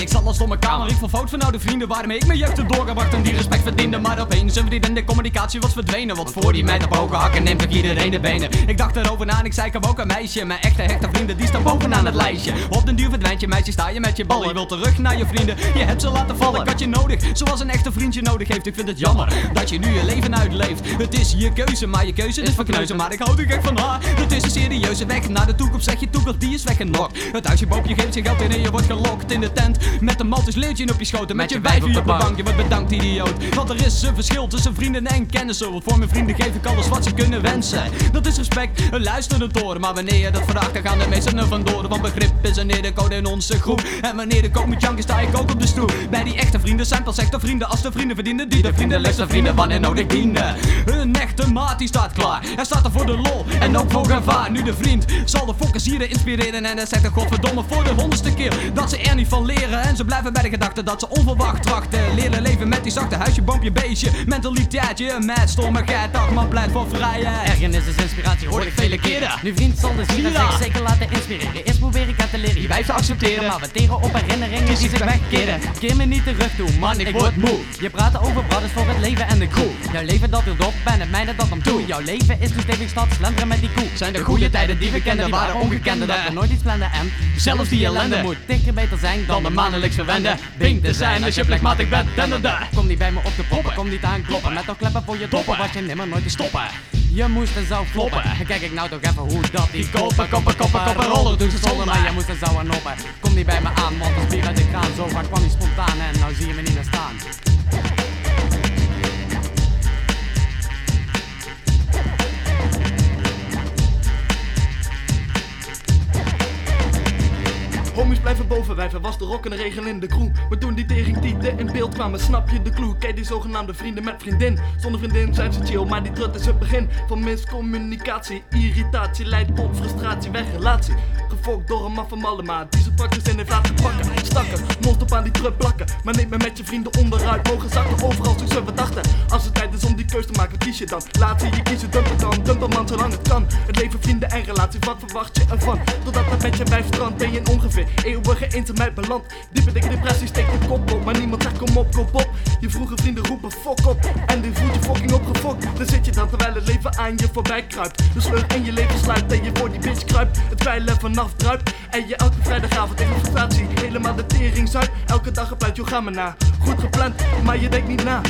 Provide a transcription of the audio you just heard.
Ik zat last op mijn kamer, ik vond fout van oude vrienden waarmee ik mijn jeugd heb doorgebracht en die respect verdiende. Maar opeens een vriend en de communicatie was verdwenen. Want voor die meid op hoge hakken neemt ook iedereen de benen. Ik dacht erover na en ik zei ik heb ook een meisje. Mijn echte hechte vrienden die staan bovenaan het lijstje. Op den duur verdwijnt je meisje, sta je met je ballen. Je wilt terug naar je vrienden, je hebt ze laten vallen. Ik had je nodig, zoals een echte vriendje nodig heeft. Ik vind het jammer dat je nu je leven uitleeft. Het is je keuze, maar je keuze is verkneuzen. Maar ik hou er gek van haar. Het is een serieuze weg naar de toekomst. Zeg je toekomst, die is weggenokt. Het huisje boven je geeft je geld in en je wordt gelokt in de tent. Met een maltjes leertje op je schoten. Met je wijf op de bank. Je wordt bedankt, idioot. Want er is een verschil tussen vrienden en kennissen. Want voor mijn vrienden geef ik alles wat ze kunnen wensen. Dat is respect, een luisterende toren. Maar wanneer je dat vraagt, dan gaan de meesten er vandoor. Want begrip is een code in onze groep. En wanneer de kook met janken, sta ik ook op de stoel. Bij die echte vrienden zijn pas echte vrienden. Als de vrienden verdienen, die de vrienden lessen vrienden wanneer nodig dienen. Een echte maat die staat klaar. Hij staat er voor de lol en ook voor gevaar. Nu de vriend zal de fokkers inspireren. En hij zegt er godverdomme voor de honderdste keer dat ze niet van leren. En ze blijven bij de gedachte dat ze onverwacht trachten. Leren leven met die zachte huisje, boompje, beestje. Mentaliteitje, mad stommigheid. Ach man, pleit voor vrijheid. Ergernis is inspiratie, hoor ik vele keren. Nu vriend zal de zich zeker laten inspireren. Wijf te accepteren. Maar we tegen op herinneringen die zich wegkeren. Keer me niet terug toe, man, ik word moe. Je praat over brothers voor het leven en de crew. Jouw leven dat hield op en het mijne dat om toe. Jouw leven is dus stevig stad, slenteren met die koe. Zijn de goede tijden die we kenden, waren ongekende. Dat we nooit iets plannen en Zelfs die ellende moet dikker beter zijn dan de maandelijks verwende. Bing te zijn als je plichtmatig bent. De. Kom niet bij me op de poppen, kom niet aankloppen. Met al kleppen voor je toppen, was je nimmer nooit te stoppen. Je moest en zou floppen. Kijk ik nou toch even hoe dat die Koppen, koppen, koppen, koppen, rollen, ze zonder maar mij. je moest en zou aan noppen. Kom niet bij me aan, want als bier uit de kraan. Zo vaak kwam die spontaan en nou zie je me niet meer staan. Homies blijven boven wijven, was de rok en de regen in de crew. Maar toen die tering tieten in beeld kwamen, snap je de clue. Kijk die zogenaamde vrienden met vriendin. Zonder vriendin zijn ze chill, maar die trut is het begin van miscommunicatie. Irritatie leidt tot frustratie, wegrelatie. Gefokt door een maffe mallema, die ze praktisch in heeft laten pakken. Stakken, mond op aan die trut plakken. Maar neem me met je vrienden onderuit, mogen zakken overal zoals we dachten. Als het tijd is om die keus te maken, kies je dan. Laat ze je kiezen, dumpen dan, dumpen man zolang het kan. Het leven, vrienden en relatie, wat verwacht je ervan? Totdat dat met je wijf strandt, ben je ongeveer eeuwige beland. Diepe dikke depressie steekt de kop op, maar niemand zegt kom op, kop op. Je vroege vrienden roepen fok op, en die voelt je fucking opgefokt. Dan zit je dan terwijl het leven aan je voorbij kruipt. De sleur in je leven sluit en je voor die bitch kruipt. Het kwijlen vanaf druipt, en je elke vrijdagavond in frustratie helemaal de tering zuipt. Elke dag ga me na. Goed gepland, maar je denkt niet na.